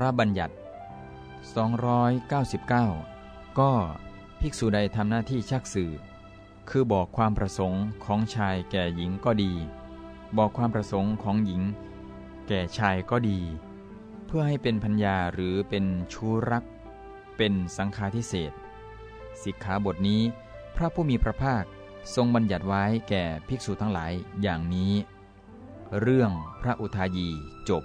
ระบัญญัติ 299 ก็ภิกษุใดทำหน้าที่ชักสื่อ คือบอกความประสงค์ของชายแก่หญิงก็ดี บอกความประสงค์ของหญิง แก่ชายก็ดี เพื่อให้เป็นพัญญาหรือเป็นชูรัก เป็นสังฆาทิเศษสิกขาบทนี้ พระผู้มีพระภาคทรงบัญญัติไว้แก่ภิกษุทั้งหลายอย่างนี้ เรื่องพระอุทายีจบ